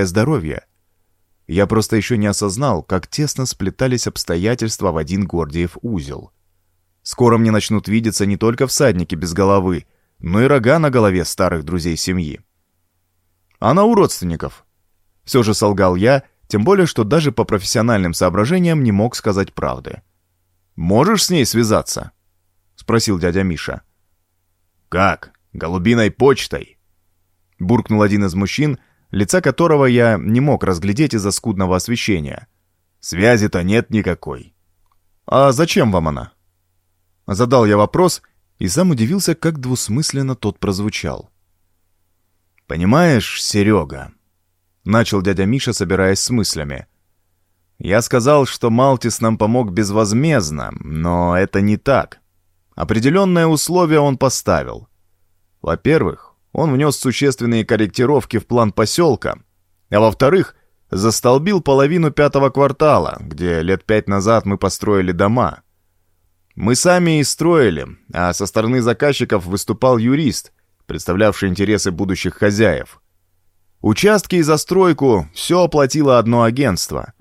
здоровье. Я просто еще не осознал, как тесно сплетались обстоятельства в один Гордиев узел. Скоро мне начнут видеться не только всадники без головы, но и рога на голове старых друзей семьи. Она у родственников. Все же солгал я, тем более, что даже по профессиональным соображениям не мог сказать правды. «Можешь с ней связаться?» — спросил дядя Миша. «Как? Голубиной почтой?» Буркнул один из мужчин, лица которого я не мог разглядеть из-за скудного освещения. «Связи-то нет никакой». «А зачем вам она?» Задал я вопрос и сам удивился, как двусмысленно тот прозвучал. «Понимаешь, Серега», — начал дядя Миша, собираясь с мыслями, «я сказал, что Малтис нам помог безвозмездно, но это не так. Определенное условие он поставил. Во-первых, он внес существенные корректировки в план поселка, а во-вторых, застолбил половину пятого квартала, где лет пять назад мы построили дома. Мы сами и строили, а со стороны заказчиков выступал юрист, представлявший интересы будущих хозяев. Участки и застройку все оплатило одно агентство.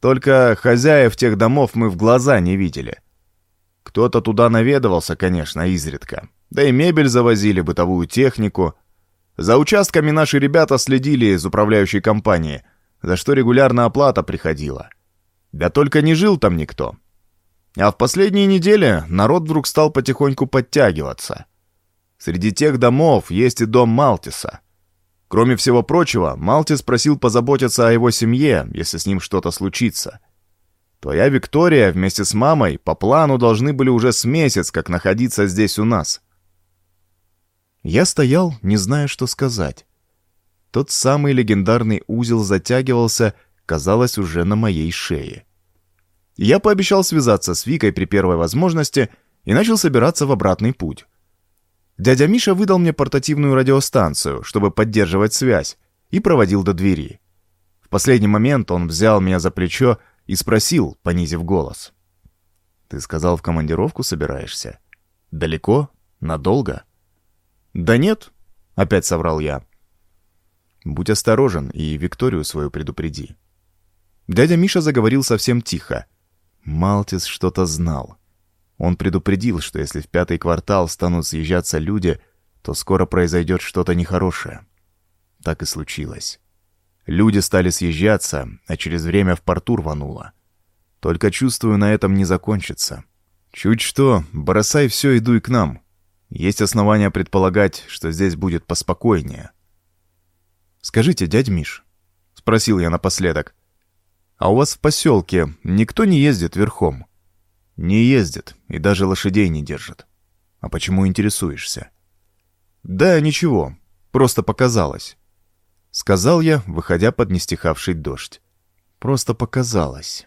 Только хозяев тех домов мы в глаза не видели. Кто-то туда наведывался, конечно, изредка. Да и мебель завозили, бытовую технику. За участками наши ребята следили из управляющей компании, за что регулярно оплата приходила. Да только не жил там никто. А в последние недели народ вдруг стал потихоньку подтягиваться. Среди тех домов есть и дом Малтиса. Кроме всего прочего, Малтис просил позаботиться о его семье, если с ним что-то случится. Твоя Виктория вместе с мамой по плану должны были уже с месяц как находиться здесь у нас. Я стоял, не зная, что сказать. Тот самый легендарный узел затягивался, казалось, уже на моей шее. Я пообещал связаться с Викой при первой возможности и начал собираться в обратный путь. Дядя Миша выдал мне портативную радиостанцию, чтобы поддерживать связь, и проводил до двери. В последний момент он взял меня за плечо и спросил, понизив голос. «Ты сказал, в командировку собираешься? Далеко? Надолго?» «Да нет», — опять соврал я. «Будь осторожен и Викторию свою предупреди». Дядя Миша заговорил совсем тихо, Малтис что-то знал. Он предупредил, что если в пятый квартал станут съезжаться люди, то скоро произойдет что-то нехорошее. Так и случилось. Люди стали съезжаться, а через время в порту рвануло. Только чувствую, на этом не закончится. Чуть что, бросай все и дуй к нам. Есть основания предполагать, что здесь будет поспокойнее. «Скажите, дядь Миш», — спросил я напоследок, а у вас в поселке никто не ездит верхом? Не ездит и даже лошадей не держит. А почему интересуешься? Да, ничего, просто показалось. Сказал я, выходя под нестихавший дождь. Просто показалось.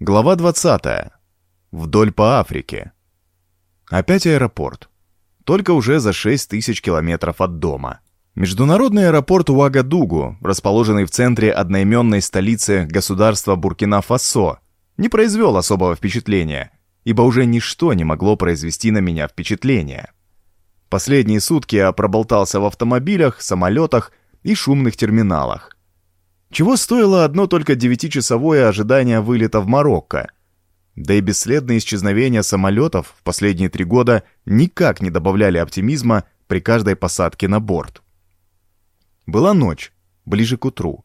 Глава 20. Вдоль по Африке. Опять аэропорт. Только уже за 6 тысяч километров от дома. Международный аэропорт Уагадугу, расположенный в центре одноименной столицы государства Буркина-Фасо, не произвел особого впечатления, ибо уже ничто не могло произвести на меня впечатление. Последние сутки я проболтался в автомобилях, самолетах и шумных терминалах. Чего стоило одно только девятичасовое ожидание вылета в Марокко. Да и бесследное исчезновение самолетов в последние три года никак не добавляли оптимизма при каждой посадке на борт. Была ночь, ближе к утру.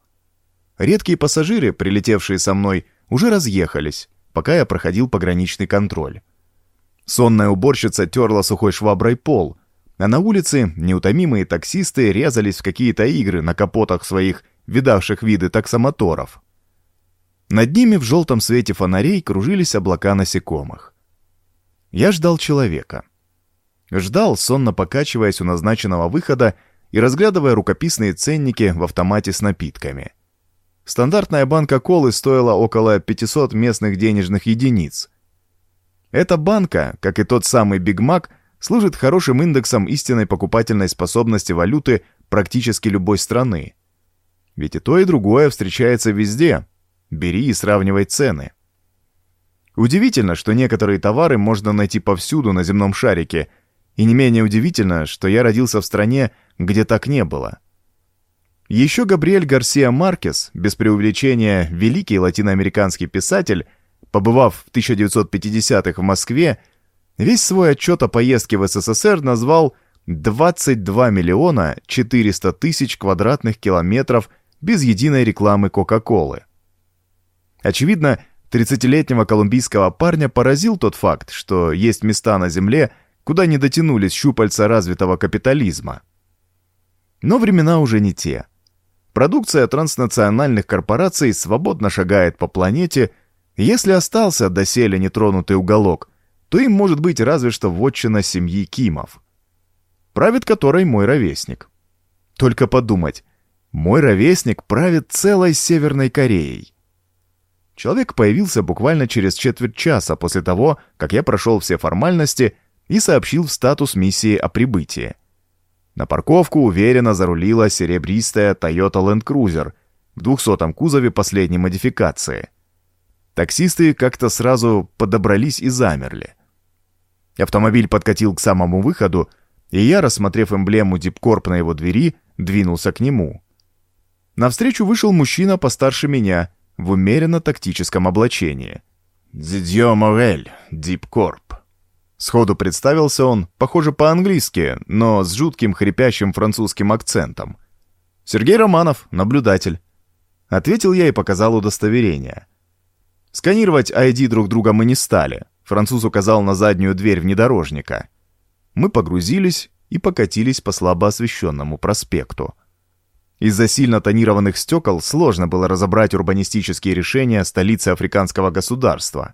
Редкие пассажиры, прилетевшие со мной, уже разъехались, пока я проходил пограничный контроль. Сонная уборщица терла сухой шваброй пол, а на улице неутомимые таксисты резались в какие-то игры на капотах своих видавших виды таксомоторов. Над ними в желтом свете фонарей кружились облака насекомых. Я ждал человека. Ждал, сонно покачиваясь у назначенного выхода и разглядывая рукописные ценники в автомате с напитками. Стандартная банка колы стоила около 500 местных денежных единиц. Эта банка, как и тот самый Биг Мак, служит хорошим индексом истинной покупательной способности валюты практически любой страны. Ведь и то, и другое встречается везде. Бери и сравнивай цены. Удивительно, что некоторые товары можно найти повсюду на земном шарике, и не менее удивительно, что я родился в стране, где так не было. Еще Габриэль Гарсия Маркес, без преувеличения великий латиноамериканский писатель, побывав в 1950-х в Москве, весь свой отчет о поездке в СССР назвал 22 миллиона 400 тысяч квадратных километров без единой рекламы Кока-Колы. Очевидно, 30-летнего колумбийского парня поразил тот факт, что есть места на Земле, куда не дотянулись щупальца развитого капитализма. Но времена уже не те. Продукция транснациональных корпораций свободно шагает по планете, и если остался доселе нетронутый уголок, то им может быть разве что вотчина семьи Кимов, правит которой мой ровесник. Только подумать, мой ровесник правит целой Северной Кореей. Человек появился буквально через четверть часа после того, как я прошел все формальности и сообщил в статус миссии о прибытии. На парковку уверенно зарулила серебристая Toyota Land Cruiser в 200-м кузове последней модификации. Таксисты как-то сразу подобрались и замерли. Автомобиль подкатил к самому выходу, и я, рассмотрев эмблему Дипкорп на его двери, двинулся к нему. Навстречу вышел мужчина постарше меня — в умеренно тактическом облачении. «Дидьё Морель, Дипкорп». Сходу представился он, похоже по-английски, но с жутким хрипящим французским акцентом. «Сергей Романов, наблюдатель». Ответил я и показал удостоверение. Сканировать ID друг друга мы не стали. Француз указал на заднюю дверь внедорожника. Мы погрузились и покатились по слабо освещенному проспекту. Из-за сильно тонированных стекол сложно было разобрать урбанистические решения столицы африканского государства.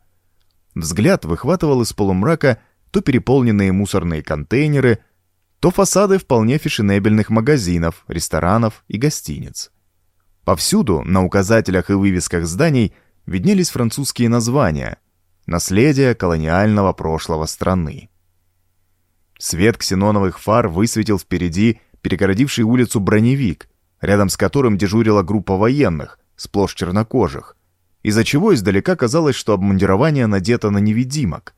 Взгляд выхватывал из полумрака то переполненные мусорные контейнеры, то фасады вполне фешенебельных магазинов, ресторанов и гостиниц. Повсюду, на указателях и вывесках зданий, виднелись французские названия «Наследие колониального прошлого страны». Свет ксеноновых фар высветил впереди перегородивший улицу броневик – рядом с которым дежурила группа военных, сплошь чернокожих, из-за чего издалека казалось, что обмундирование надето на невидимок.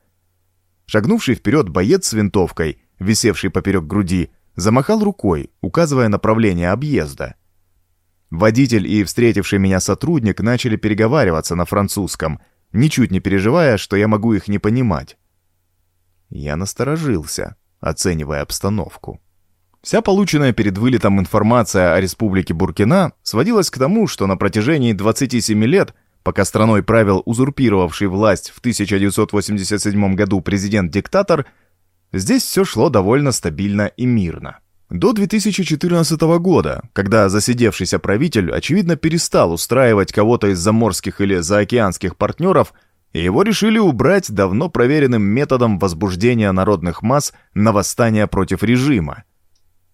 Шагнувший вперед боец с винтовкой, висевший поперек груди, замахал рукой, указывая направление объезда. Водитель и встретивший меня сотрудник начали переговариваться на французском, ничуть не переживая, что я могу их не понимать. Я насторожился, оценивая обстановку. Вся полученная перед вылетом информация о республике Буркина сводилась к тому, что на протяжении 27 лет, пока страной правил узурпировавший власть в 1987 году президент-диктатор, здесь все шло довольно стабильно и мирно. До 2014 года, когда засидевшийся правитель, очевидно, перестал устраивать кого-то из заморских или заокеанских партнеров, и его решили убрать давно проверенным методом возбуждения народных масс на восстание против режима.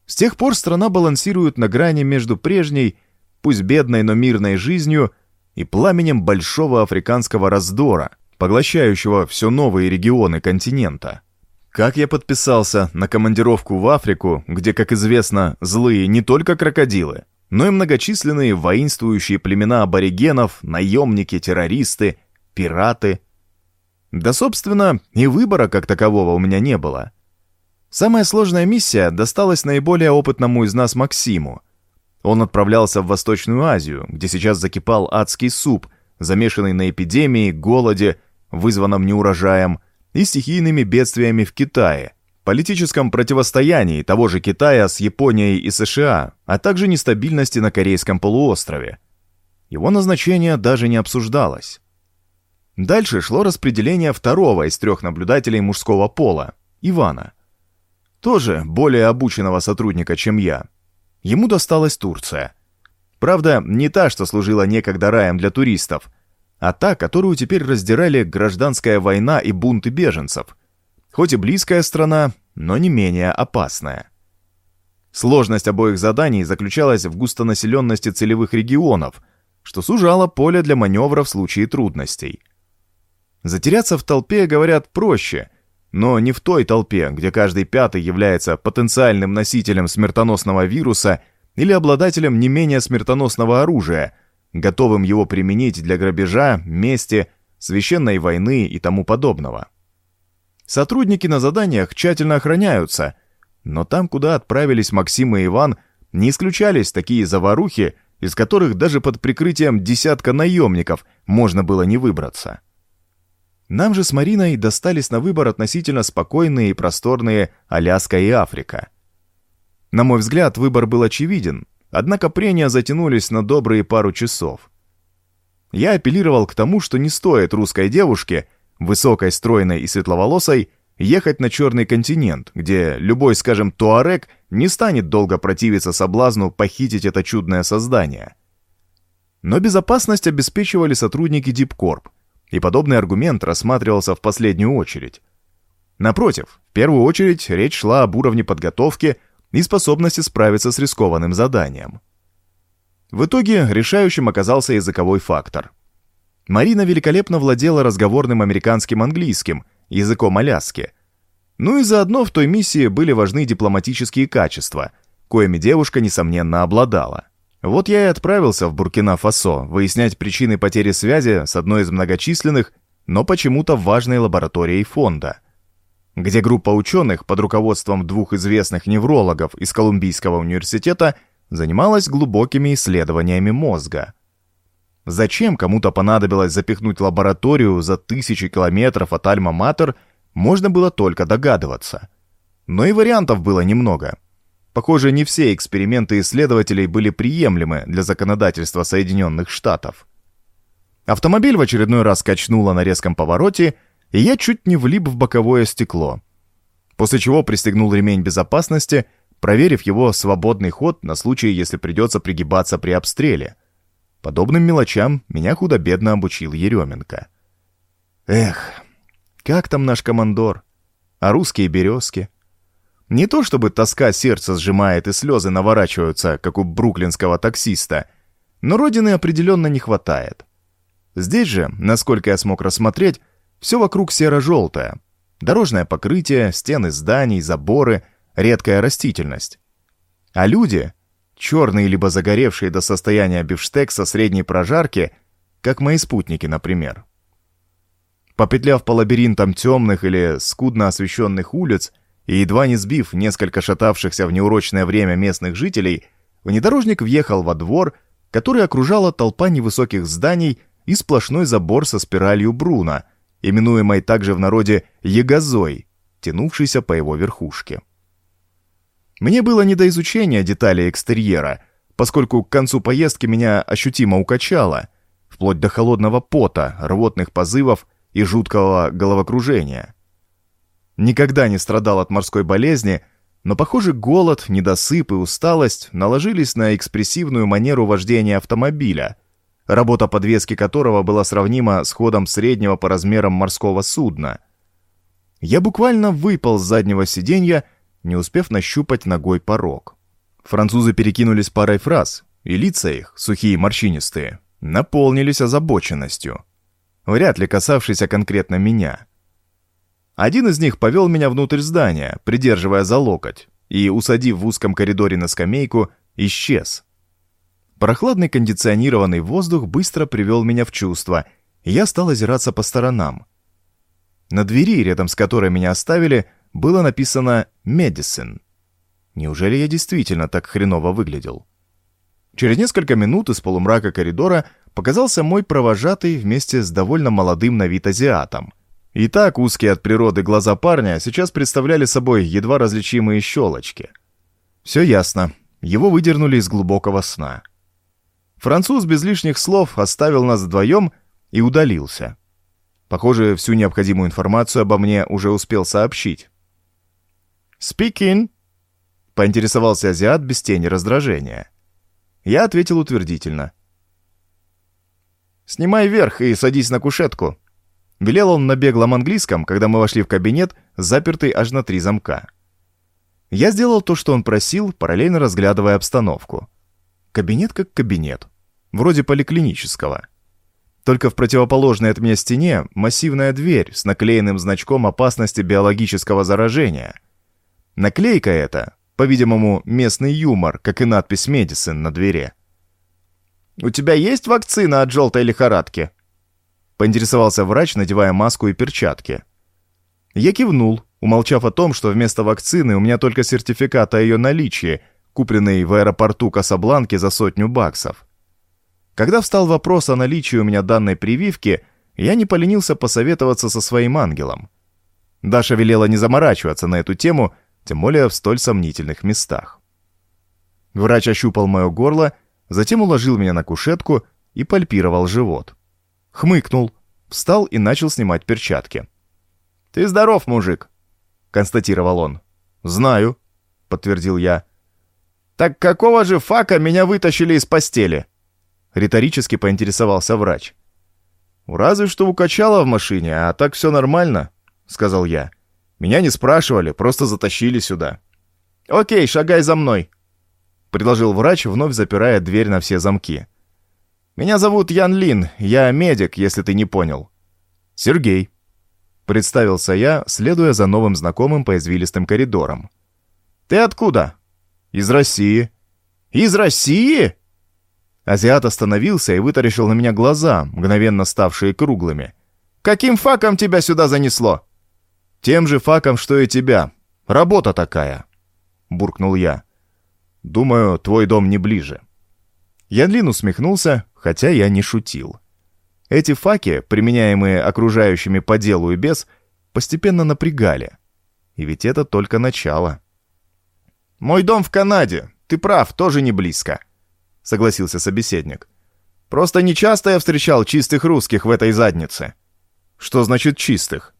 С тех пор страна балансирует на грани между прежней, пусть бедной, но мирной жизнью и пламенем большого африканского раздора, поглощающего все новые регионы континента. Как я подписался на командировку в Африку, где, как известно, злые не только крокодилы, но и многочисленные воинствующие племена аборигенов, наемники, террористы, пираты. Да, собственно, и выбора как такового у меня не было. Самая сложная миссия досталась наиболее опытному из нас Максиму. Он отправлялся в Восточную Азию, где сейчас закипал адский суп, замешанный на эпидемии, голоде, вызванном неурожаем, и стихийными бедствиями в Китае, политическом противостоянии того же Китая с Японией и США, а также нестабильности на Корейском полуострове. Его назначение даже не обсуждалось. Дальше шло распределение второго из трех наблюдателей мужского пола, Ивана – тоже более обученного сотрудника, чем я. Ему досталась Турция. Правда, не та, что служила некогда раем для туристов, а та, которую теперь раздирали гражданская война и бунты беженцев. Хоть и близкая страна, но не менее опасная. Сложность обоих заданий заключалась в густонаселенности целевых регионов, что сужало поле для маневра в случае трудностей. Затеряться в толпе, говорят, проще, но не в той толпе, где каждый пятый является потенциальным носителем смертоносного вируса или обладателем не менее смертоносного оружия, готовым его применить для грабежа, мести, священной войны и тому подобного. Сотрудники на заданиях тщательно охраняются, Но там, куда отправились Максим и Иван, не исключались такие заварухи, из которых даже под прикрытием десятка наемников можно было не выбраться. Нам же с Мариной достались на выбор относительно спокойные и просторные Аляска и Африка. На мой взгляд, выбор был очевиден, однако прения затянулись на добрые пару часов. Я апеллировал к тому, что не стоит русской девушке, высокой, стройной и светловолосой, ехать на Черный континент, где любой, скажем, туарек не станет долго противиться соблазну похитить это чудное создание. Но безопасность обеспечивали сотрудники Дипкорп, и подобный аргумент рассматривался в последнюю очередь. Напротив, в первую очередь речь шла об уровне подготовки и способности справиться с рискованным заданием. В итоге решающим оказался языковой фактор. Марина великолепно владела разговорным американским английским, языком Аляски. Ну и заодно в той миссии были важны дипломатические качества, коими девушка, несомненно, обладала. Вот я и отправился в Буркина-Фасо выяснять причины потери связи с одной из многочисленных, но почему-то важной лабораторией фонда, где группа ученых под руководством двух известных неврологов из Колумбийского университета занималась глубокими исследованиями мозга. Зачем кому-то понадобилось запихнуть лабораторию за тысячи километров от Альма-Матер, можно было только догадываться. Но и вариантов было немного – Похоже, не все эксперименты исследователей были приемлемы для законодательства Соединенных Штатов. Автомобиль в очередной раз качнуло на резком повороте, и я чуть не влип в боковое стекло. После чего пристегнул ремень безопасности, проверив его свободный ход на случай, если придется пригибаться при обстреле. Подобным мелочам меня худо-бедно обучил Еременко. Эх, как там наш командор? А русские березки? Не то чтобы тоска сердце сжимает и слезы наворачиваются, как у бруклинского таксиста, но родины определенно не хватает. Здесь же, насколько я смог рассмотреть, все вокруг серо-желтое. Дорожное покрытие, стены зданий, заборы, редкая растительность. А люди, черные либо загоревшие до состояния бифштекса средней прожарки, как мои спутники, например. Попетляв по лабиринтам темных или скудно освещенных улиц, и едва не сбив несколько шатавшихся в неурочное время местных жителей, внедорожник въехал во двор, который окружала толпа невысоких зданий и сплошной забор со спиралью Бруна, именуемой также в народе «ягозой», тянувшийся по его верхушке. Мне было не до изучения деталей экстерьера, поскольку к концу поездки меня ощутимо укачало, вплоть до холодного пота, рвотных позывов и жуткого головокружения. Никогда не страдал от морской болезни, но, похоже, голод, недосып и усталость наложились на экспрессивную манеру вождения автомобиля, работа подвески которого была сравнима с ходом среднего по размерам морского судна. Я буквально выпал с заднего сиденья, не успев нащупать ногой порог. Французы перекинулись парой фраз, и лица их, сухие и морщинистые, наполнились озабоченностью, вряд ли касавшейся конкретно меня — один из них повел меня внутрь здания, придерживая за локоть, и, усадив в узком коридоре на скамейку, исчез. Прохладный кондиционированный воздух быстро привел меня в чувство, и я стал озираться по сторонам. На двери, рядом с которой меня оставили, было написано «Медицин». Неужели я действительно так хреново выглядел? Через несколько минут из полумрака коридора показался мой провожатый вместе с довольно молодым на вид азиатом — и так узкие от природы глаза парня сейчас представляли собой едва различимые щелочки. Все ясно. Его выдернули из глубокого сна. Француз без лишних слов оставил нас вдвоем и удалился. Похоже, всю необходимую информацию обо мне уже успел сообщить. «Speaking», — поинтересовался азиат без тени раздражения. Я ответил утвердительно. «Снимай верх и садись на кушетку», Велел он на беглом английском, когда мы вошли в кабинет, запертый аж на три замка. Я сделал то, что он просил, параллельно разглядывая обстановку. Кабинет как кабинет. Вроде поликлинического. Только в противоположной от меня стене массивная дверь с наклеенным значком опасности биологического заражения. Наклейка эта, по-видимому, местный юмор, как и надпись «Медицин» на двери. «У тебя есть вакцина от желтой лихорадки?» Поинтересовался врач, надевая маску и перчатки. Я кивнул, умолчав о том, что вместо вакцины у меня только сертификат о ее наличии, купленный в аэропорту Касабланки за сотню баксов. Когда встал вопрос о наличии у меня данной прививки, я не поленился посоветоваться со своим ангелом. Даша велела не заморачиваться на эту тему, тем более в столь сомнительных местах. Врач ощупал мое горло, затем уложил меня на кушетку и пальпировал живот. Хмыкнул, встал и начал снимать перчатки. «Ты здоров, мужик», — констатировал он. «Знаю», — подтвердил я. «Так какого же фака меня вытащили из постели?» Риторически поинтересовался врач. «Разве что укачало в машине, а так все нормально», — сказал я. «Меня не спрашивали, просто затащили сюда». «Окей, шагай за мной», — предложил врач, вновь запирая дверь на все замки. «Меня зовут Ян Лин, я медик, если ты не понял». «Сергей», — представился я, следуя за новым знакомым по извилистым коридорам. «Ты откуда?» «Из России». «Из России?» Азиат остановился и вытаращил на меня глаза, мгновенно ставшие круглыми. «Каким факом тебя сюда занесло?» «Тем же факом, что и тебя. Работа такая», — буркнул я. «Думаю, твой дом не ближе». Янлин усмехнулся, хотя я не шутил. Эти факи, применяемые окружающими по делу и без, постепенно напрягали. И ведь это только начало. «Мой дом в Канаде. Ты прав, тоже не близко», согласился собеседник. «Просто нечасто я встречал чистых русских в этой заднице». «Что значит чистых?»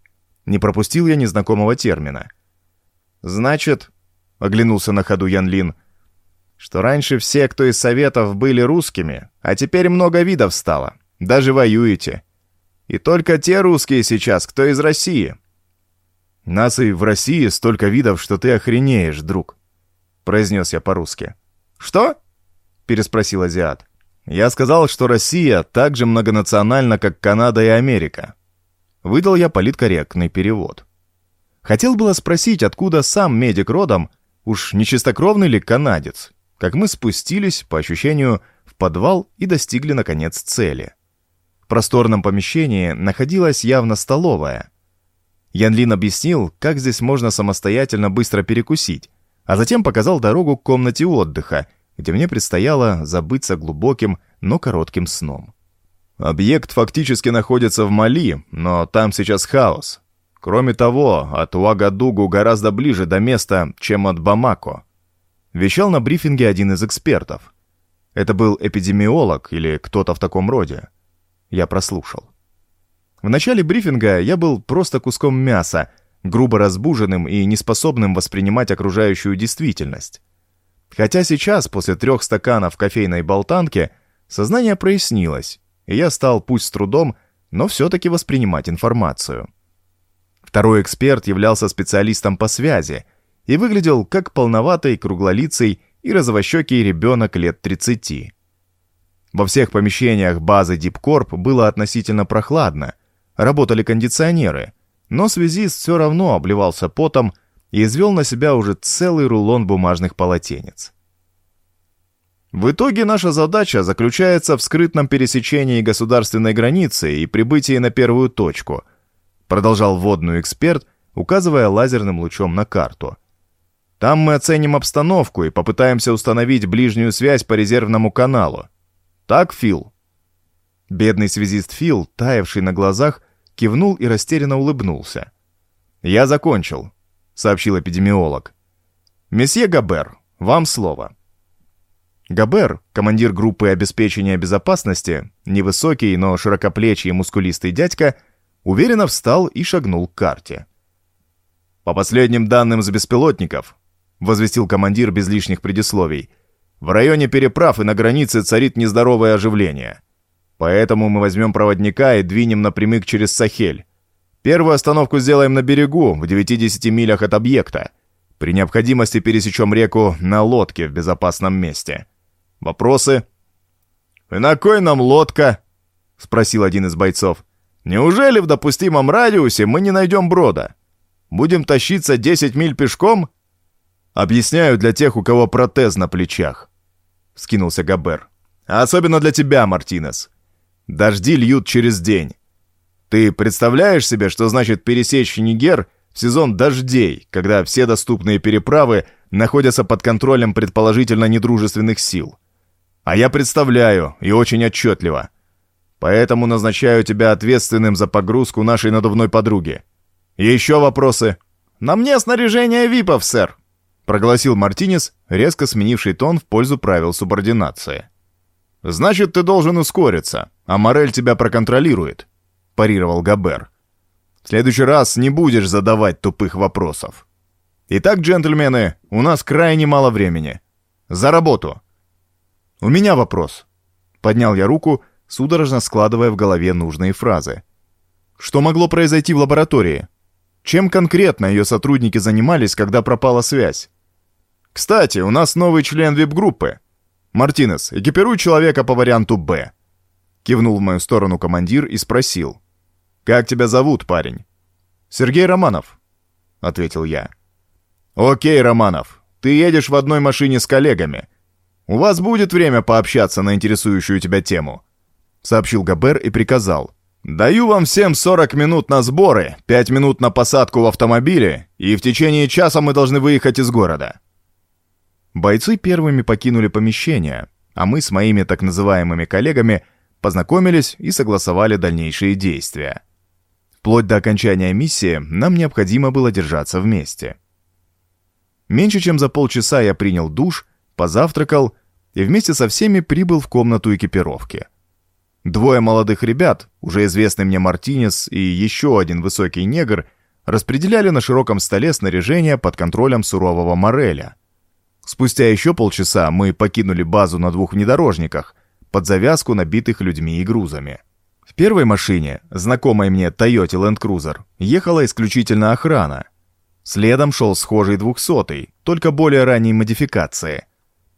Не пропустил я незнакомого термина. «Значит...» — оглянулся на ходу Ян Лин. «Что раньше все, кто из Советов, были русскими, а теперь много видов стало. Даже воюете. И только те русские сейчас, кто из России». «Нас и в России столько видов, что ты охренеешь, друг», — произнес я по-русски. «Что?» — переспросил азиат. «Я сказал, что Россия так же многонациональна, как Канада и Америка». Выдал я политкорректный перевод. Хотел было спросить, откуда сам медик родом, уж не чистокровный ли канадец, как мы спустились, по ощущению, в подвал и достигли, наконец, цели. В просторном помещении находилась явно столовая. Ян Лин объяснил, как здесь можно самостоятельно быстро перекусить, а затем показал дорогу к комнате отдыха, где мне предстояло забыться глубоким, но коротким сном. Объект фактически находится в Мали, но там сейчас хаос. Кроме того, от Уагадугу гораздо ближе до места, чем от Бамако. Вещал на брифинге один из экспертов. Это был эпидемиолог или кто-то в таком роде. Я прослушал. В начале брифинга я был просто куском мяса, грубо разбуженным и неспособным воспринимать окружающую действительность. Хотя сейчас, после трех стаканов кофейной болтанки, сознание прояснилось, и я стал, пусть с трудом, но все-таки воспринимать информацию. Второй эксперт являлся специалистом по связи и выглядел как полноватый, круглолицый и розовощекий ребенок лет 30. Во всех помещениях базы DeepCorp было относительно прохладно, работали кондиционеры, но связист все равно обливался потом и извел на себя уже целый рулон бумажных полотенец. В итоге наша задача заключается в скрытном пересечении государственной границы и прибытии на первую точку, продолжал водную эксперт, указывая лазерным лучом на карту. Там мы оценим обстановку и попытаемся установить ближнюю связь по резервному каналу. Так, Фил? Бедный связист Фил, таявший на глазах, кивнул и растерянно улыбнулся. «Я закончил. — сообщил эпидемиолог. «Месье Габер, вам слово». Габер, командир группы обеспечения безопасности, невысокий, но широкоплечий и мускулистый дядька, уверенно встал и шагнул к карте. «По последним данным с беспилотников», — возвестил командир без лишних предисловий, «в районе переправ и на границе царит нездоровое оживление. Поэтому мы возьмем проводника и двинем напрямик через Сахель. Первую остановку сделаем на берегу, в 9-10 милях от объекта. При необходимости пересечем реку на лодке в безопасном месте. Вопросы? «И на кой нам лодка?» — спросил один из бойцов. «Неужели в допустимом радиусе мы не найдем брода? Будем тащиться 10 миль пешком?» «Объясняю для тех, у кого протез на плечах», — скинулся Габер. «А особенно для тебя, Мартинес. Дожди льют через день. Ты представляешь себе, что значит пересечь Нигер в сезон дождей, когда все доступные переправы находятся под контролем предположительно недружественных сил. А я представляю, и очень отчетливо. Поэтому назначаю тебя ответственным за погрузку нашей надувной подруги. Еще вопросы? На мне снаряжение випов, сэр, прогласил Мартинес, резко сменивший тон в пользу правил субординации. «Значит, ты должен ускориться, а Морель тебя проконтролирует», — парировал Габер. «В следующий раз не будешь задавать тупых вопросов. Итак, джентльмены, у нас крайне мало времени. За работу!» «У меня вопрос», — поднял я руку, судорожно складывая в голове нужные фразы. «Что могло произойти в лаборатории? Чем конкретно ее сотрудники занимались, когда пропала связь? Кстати, у нас новый член вип-группы. «Мартинес, экипируй человека по варианту «Б». Кивнул в мою сторону командир и спросил. «Как тебя зовут, парень?» «Сергей Романов», — ответил я. «Окей, Романов, ты едешь в одной машине с коллегами. У вас будет время пообщаться на интересующую тебя тему», — сообщил Габер и приказал. «Даю вам всем 40 минут на сборы, 5 минут на посадку в автомобиле, и в течение часа мы должны выехать из города». Бойцы первыми покинули помещение, а мы с моими так называемыми коллегами познакомились и согласовали дальнейшие действия. Вплоть до окончания миссии нам необходимо было держаться вместе. Меньше чем за полчаса я принял душ, позавтракал и вместе со всеми прибыл в комнату экипировки. Двое молодых ребят, уже известный мне Мартинес и еще один высокий негр, распределяли на широком столе снаряжение под контролем сурового Мореля – Спустя еще полчаса мы покинули базу на двух внедорожниках, под завязку набитых людьми и грузами. В первой машине, знакомой мне Toyota Land Cruiser, ехала исключительно охрана. Следом шел схожий двухсотый, только более ранней модификации.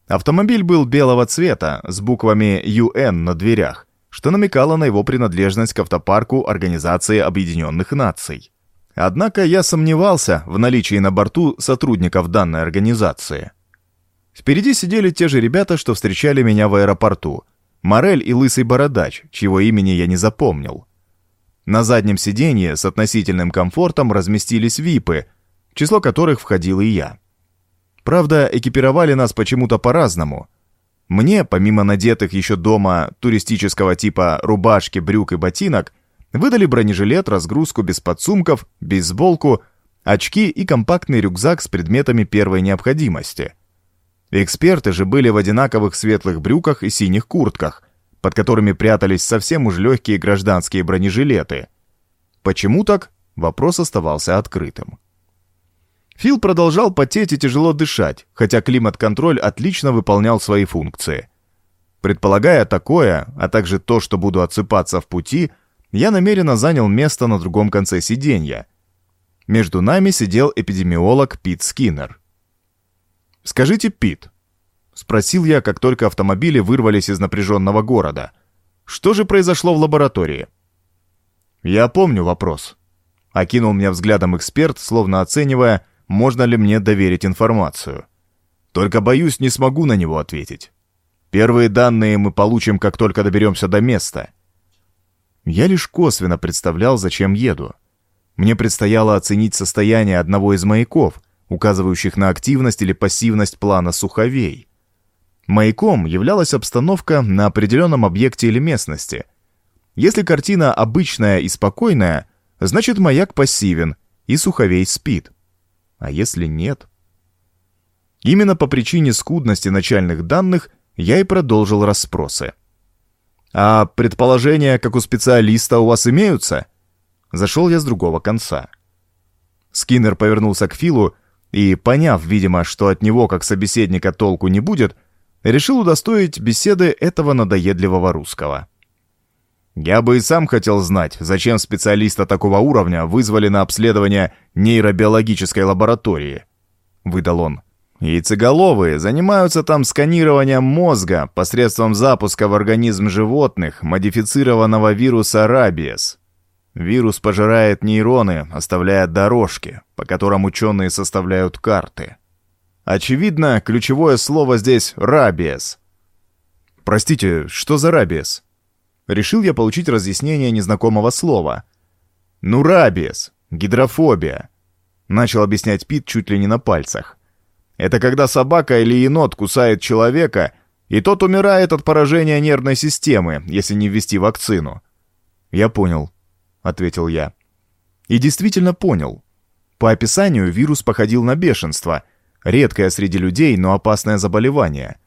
Автомобиль был белого цвета, с буквами UN на дверях, что намекало на его принадлежность к автопарку Организации Объединенных Наций. Однако я сомневался в наличии на борту сотрудников данной организации. Впереди сидели те же ребята, что встречали меня в аэропорту. Морель и Лысый Бородач, чьего имени я не запомнил. На заднем сиденье с относительным комфортом разместились випы, в число которых входил и я. Правда, экипировали нас почему-то по-разному. Мне, помимо надетых еще дома туристического типа рубашки, брюк и ботинок, выдали бронежилет, разгрузку без подсумков, бейсболку, очки и компактный рюкзак с предметами первой необходимости – Эксперты же были в одинаковых светлых брюках и синих куртках, под которыми прятались совсем уж легкие гражданские бронежилеты. Почему так? Вопрос оставался открытым. Фил продолжал потеть и тяжело дышать, хотя климат-контроль отлично выполнял свои функции. Предполагая такое, а также то, что буду отсыпаться в пути, я намеренно занял место на другом конце сиденья. Между нами сидел эпидемиолог Пит Скиннер. «Скажите, Пит», — спросил я, как только автомобили вырвались из напряженного города, «что же произошло в лаборатории?» «Я помню вопрос», — окинул меня взглядом эксперт, словно оценивая, можно ли мне доверить информацию. «Только, боюсь, не смогу на него ответить. Первые данные мы получим, как только доберемся до места». Я лишь косвенно представлял, зачем еду. Мне предстояло оценить состояние одного из маяков, указывающих на активность или пассивность плана суховей. Маяком являлась обстановка на определенном объекте или местности. Если картина обычная и спокойная, значит маяк пассивен и суховей спит. А если нет? Именно по причине скудности начальных данных я и продолжил расспросы. «А предположения, как у специалиста, у вас имеются?» Зашел я с другого конца. Скиннер повернулся к Филу и, поняв, видимо, что от него как собеседника толку не будет, решил удостоить беседы этого надоедливого русского. «Я бы и сам хотел знать, зачем специалиста такого уровня вызвали на обследование нейробиологической лаборатории», — выдал он. «Яйцеголовые занимаются там сканированием мозга посредством запуска в организм животных модифицированного вируса рабиес. Вирус пожирает нейроны, оставляя дорожки, по которым ученые составляют карты. Очевидно, ключевое слово здесь «рабиес». Простите, что за рабиес? Решил я получить разъяснение незнакомого слова. Ну, рабиес, гидрофобия. начал объяснять Пит чуть ли не на пальцах. Это когда собака или енот кусает человека, и тот умирает от поражения нервной системы, если не ввести вакцину. «Я понял», — ответил я. И действительно понял. По описанию вирус походил на бешенство, редкое среди людей, но опасное заболевание.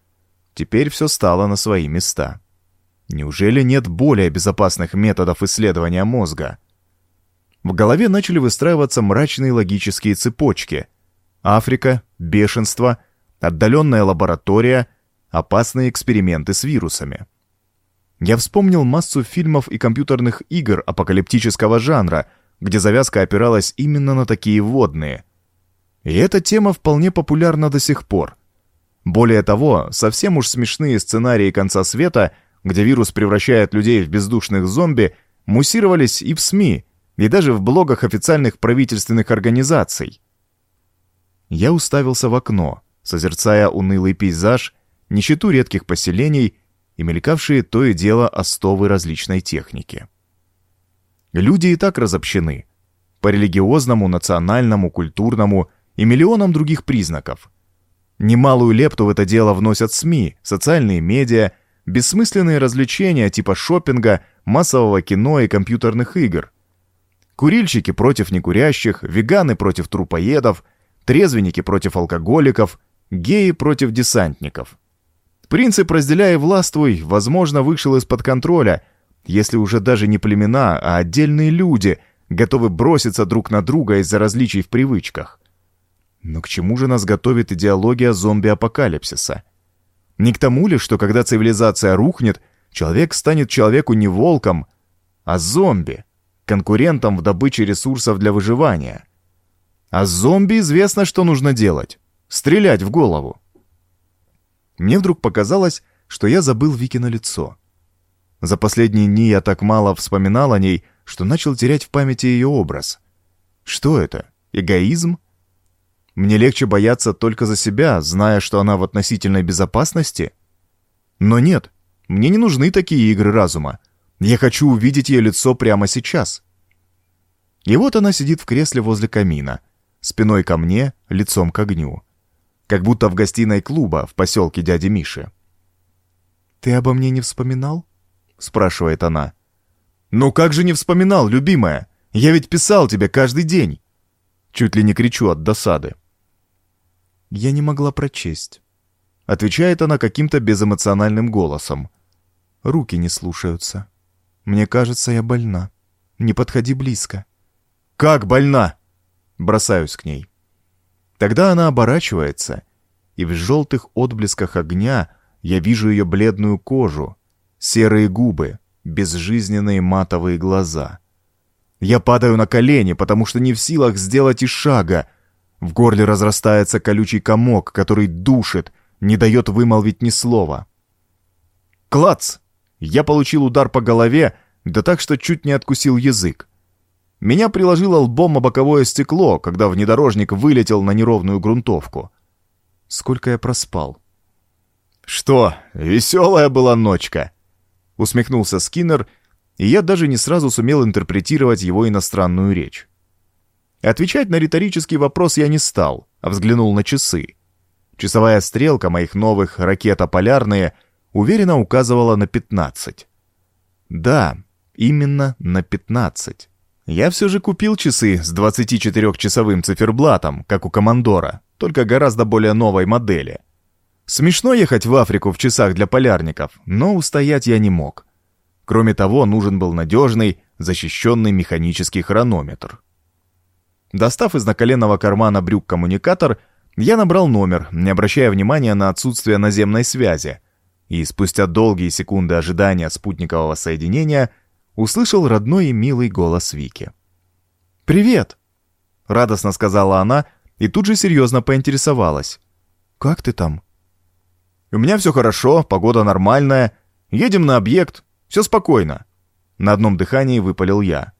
Теперь все стало на свои места. Неужели нет более безопасных методов исследования мозга? В голове начали выстраиваться мрачные логические цепочки. Африка, бешенство, отдаленная лаборатория, опасные эксперименты с вирусами. Я вспомнил массу фильмов и компьютерных игр апокалиптического жанра, где завязка опиралась именно на такие водные. И эта тема вполне популярна до сих пор. Более того, совсем уж смешные сценарии конца света – где вирус превращает людей в бездушных зомби, муссировались и в СМИ, и даже в блогах официальных правительственных организаций. Я уставился в окно, созерцая унылый пейзаж, нищету редких поселений и мелькавшие то и дело остовы различной техники. Люди и так разобщены. По религиозному, национальному, культурному и миллионам других признаков. Немалую лепту в это дело вносят СМИ, социальные медиа бессмысленные развлечения типа шопинга, массового кино и компьютерных игр. Курильщики против некурящих, веганы против трупоедов, трезвенники против алкоголиков, геи против десантников. Принцип «разделяй и властвуй» возможно вышел из-под контроля, если уже даже не племена, а отдельные люди готовы броситься друг на друга из-за различий в привычках. Но к чему же нас готовит идеология зомби-апокалипсиса? Не к тому ли, что когда цивилизация рухнет, человек станет человеку не волком, а зомби, конкурентом в добыче ресурсов для выживания. А зомби известно, что нужно делать. Стрелять в голову. Мне вдруг показалось, что я забыл Вики на лицо. За последние дни я так мало вспоминал о ней, что начал терять в памяти ее образ. Что это? Эгоизм? Мне легче бояться только за себя, зная, что она в относительной безопасности? Но нет, мне не нужны такие игры разума. Я хочу увидеть ее лицо прямо сейчас. И вот она сидит в кресле возле камина, спиной ко мне, лицом к огню. Как будто в гостиной клуба в поселке дяди Миши. «Ты обо мне не вспоминал?» — спрашивает она. «Ну как же не вспоминал, любимая? Я ведь писал тебе каждый день!» Чуть ли не кричу от досады. Я не могла прочесть. Отвечает она каким-то безэмоциональным голосом. Руки не слушаются. Мне кажется, я больна. Не подходи близко. Как больна? Бросаюсь к ней. Тогда она оборачивается, и в желтых отблесках огня я вижу ее бледную кожу, серые губы, безжизненные матовые глаза. Я падаю на колени, потому что не в силах сделать и шага, в горле разрастается колючий комок, который душит, не дает вымолвить ни слова. Клац! Я получил удар по голове, да так, что чуть не откусил язык. Меня приложило лбом о боковое стекло, когда внедорожник вылетел на неровную грунтовку. Сколько я проспал? «Что, веселая была ночка?» Усмехнулся Скиннер, и я даже не сразу сумел интерпретировать его иностранную речь. Отвечать на риторический вопрос я не стал, а взглянул на часы. Часовая стрелка моих новых ракета «Полярные» уверенно указывала на 15. Да, именно на 15. Я все же купил часы с 24-часовым циферблатом, как у Командора, только гораздо более новой модели. Смешно ехать в Африку в часах для полярников, но устоять я не мог. Кроме того, нужен был надежный, защищенный механический хронометр. Достав из наколенного кармана брюк коммуникатор, я набрал номер, не обращая внимания на отсутствие наземной связи, и спустя долгие секунды ожидания спутникового соединения услышал родной и милый голос Вики. «Привет!» — радостно сказала она и тут же серьезно поинтересовалась. «Как ты там?» «У меня все хорошо, погода нормальная, едем на объект, все спокойно». На одном дыхании выпалил я.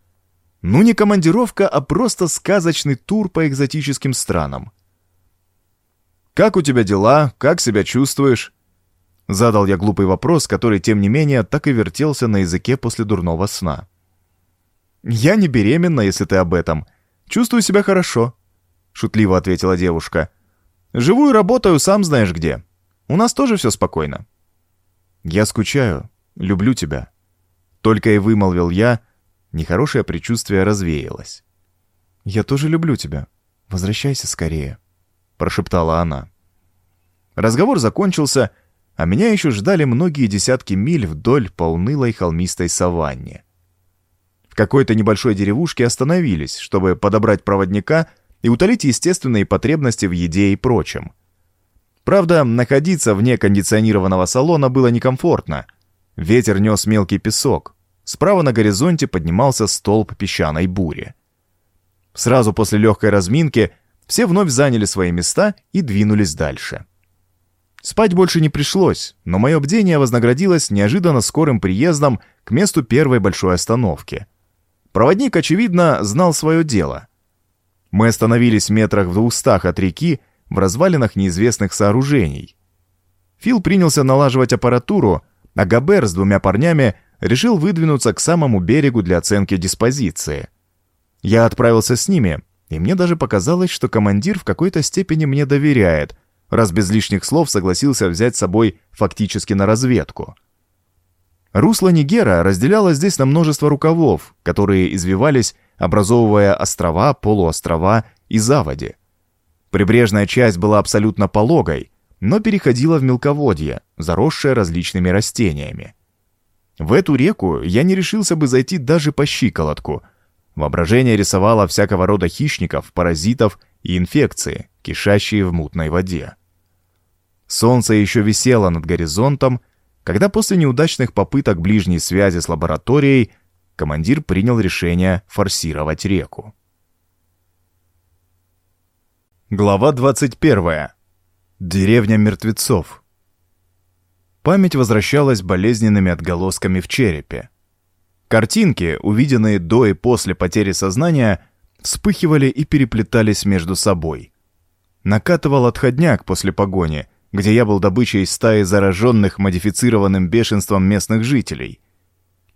Ну не командировка, а просто сказочный тур по экзотическим странам. «Как у тебя дела? Как себя чувствуешь?» Задал я глупый вопрос, который, тем не менее, так и вертелся на языке после дурного сна. «Я не беременна, если ты об этом. Чувствую себя хорошо», шутливо ответила девушка. «Живу и работаю, сам знаешь где. У нас тоже все спокойно». «Я скучаю, люблю тебя», — только и вымолвил я, нехорошее предчувствие развеялось. «Я тоже люблю тебя. Возвращайся скорее», — прошептала она. Разговор закончился, а меня еще ждали многие десятки миль вдоль полнылой холмистой саванне. В какой-то небольшой деревушке остановились, чтобы подобрать проводника и утолить естественные потребности в еде и прочем. Правда, находиться вне кондиционированного салона было некомфортно. Ветер нес мелкий песок. Справа на горизонте поднимался столб песчаной бури. Сразу после легкой разминки все вновь заняли свои места и двинулись дальше. Спать больше не пришлось, но мое бдение вознаградилось неожиданно скорым приездом к месту первой большой остановки. Проводник, очевидно, знал свое дело. Мы остановились в метрах в двухстах от реки в развалинах неизвестных сооружений. Фил принялся налаживать аппаратуру, а Габер с двумя парнями решил выдвинуться к самому берегу для оценки диспозиции. Я отправился с ними, и мне даже показалось, что командир в какой-то степени мне доверяет, раз без лишних слов согласился взять с собой фактически на разведку. Русло Нигера разделяло здесь на множество рукавов, которые извивались, образовывая острова, полуострова и заводи. Прибрежная часть была абсолютно пологой, но переходила в мелководье, заросшее различными растениями. В эту реку я не решился бы зайти даже по щиколотку. Воображение рисовало всякого рода хищников, паразитов и инфекции, кишащие в мутной воде. Солнце еще висело над горизонтом, когда после неудачных попыток ближней связи с лабораторией командир принял решение форсировать реку. Глава 21. Деревня мертвецов. Память возвращалась болезненными отголосками в черепе. Картинки, увиденные до и после потери сознания, вспыхивали и переплетались между собой. Накатывал отходняк после погони, где я был добычей стаи зараженных модифицированным бешенством местных жителей.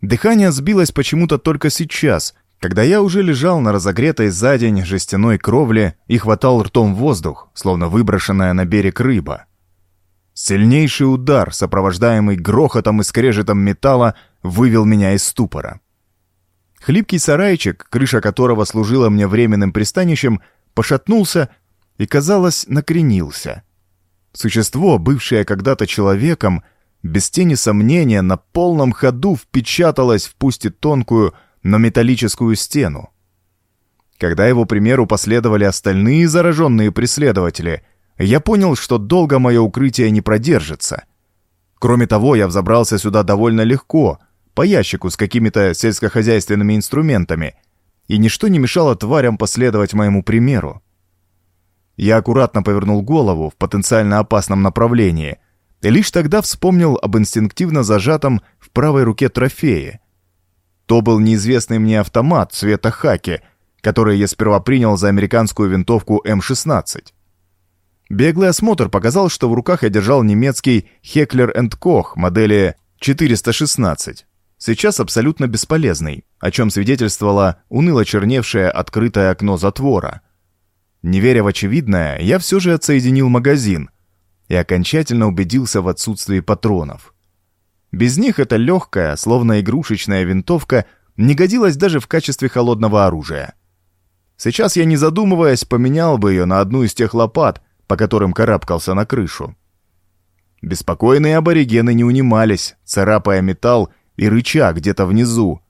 Дыхание сбилось почему-то только сейчас, когда я уже лежал на разогретой за день жестяной кровле и хватал ртом воздух, словно выброшенная на берег рыба. Сильнейший удар, сопровождаемый грохотом и скрежетом металла, вывел меня из ступора. Хлипкий сарайчик, крыша которого служила мне временным пристанищем, пошатнулся и, казалось, накренился. Существо, бывшее когда-то человеком, без тени сомнения на полном ходу впечаталось в пусть и тонкую, но металлическую стену. Когда его примеру последовали остальные зараженные преследователи, я понял, что долго мое укрытие не продержится. Кроме того, я взобрался сюда довольно легко, по ящику с какими-то сельскохозяйственными инструментами, и ничто не мешало тварям последовать моему примеру. Я аккуратно повернул голову в потенциально опасном направлении, и лишь тогда вспомнил об инстинктивно зажатом в правой руке трофее, то был неизвестный мне автомат цвета хаки, который я сперва принял за американскую винтовку М-16. Беглый осмотр показал, что в руках я держал немецкий Heckler Koch модели 416, сейчас абсолютно бесполезный, о чем свидетельствовало уныло черневшее открытое окно затвора. Не веря в очевидное, я все же отсоединил магазин и окончательно убедился в отсутствии патронов. Без них эта легкая, словно игрушечная винтовка не годилась даже в качестве холодного оружия. Сейчас я, не задумываясь, поменял бы ее на одну из тех лопат, по которым карабкался на крышу. Беспокойные аборигены не унимались, царапая металл и рыча где-то внизу.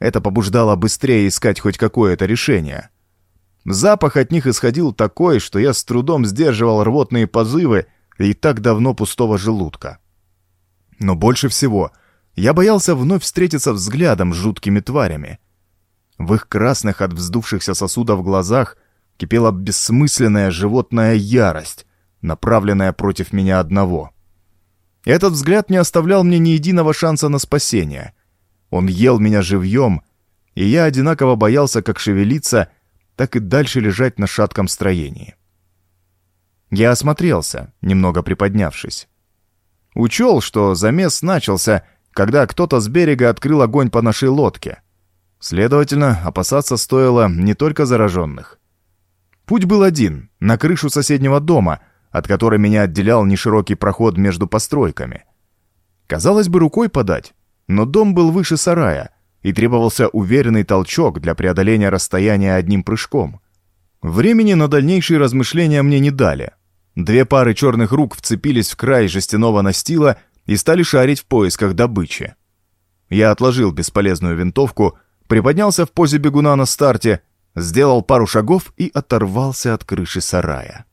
Это побуждало быстрее искать хоть какое-то решение. Запах от них исходил такой, что я с трудом сдерживал рвотные позывы и так давно пустого желудка. Но больше всего я боялся вновь встретиться взглядом с жуткими тварями. В их красных от вздувшихся сосудов глазах кипела бессмысленная животная ярость, направленная против меня одного. Этот взгляд не оставлял мне ни единого шанса на спасение. Он ел меня живьем, и я одинаково боялся как шевелиться, так и дальше лежать на шатком строении. Я осмотрелся, немного приподнявшись. Учел, что замес начался, когда кто-то с берега открыл огонь по нашей лодке. Следовательно, опасаться стоило не только зараженных. Путь был один, на крышу соседнего дома, от которой меня отделял неширокий проход между постройками. Казалось бы, рукой подать, но дом был выше сарая, и требовался уверенный толчок для преодоления расстояния одним прыжком. Времени на дальнейшие размышления мне не дали. Две пары черных рук вцепились в край жестяного настила и стали шарить в поисках добычи. Я отложил бесполезную винтовку, приподнялся в позе бегуна на старте, сделал пару шагов и оторвался от крыши сарая.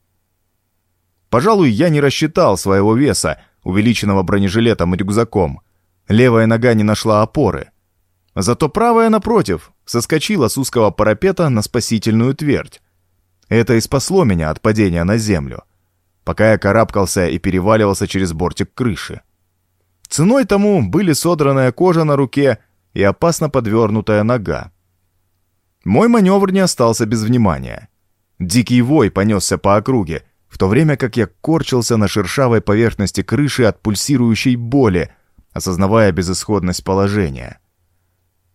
Пожалуй, я не рассчитал своего веса, увеличенного бронежилетом и рюкзаком. Левая нога не нашла опоры. Зато правая, напротив, соскочила с узкого парапета на спасительную твердь. Это и спасло меня от падения на землю, пока я карабкался и переваливался через бортик крыши. Ценой тому были содранная кожа на руке и опасно подвернутая нога. Мой маневр не остался без внимания. Дикий вой понесся по округе, в то время как я корчился на шершавой поверхности крыши от пульсирующей боли, осознавая безысходность положения.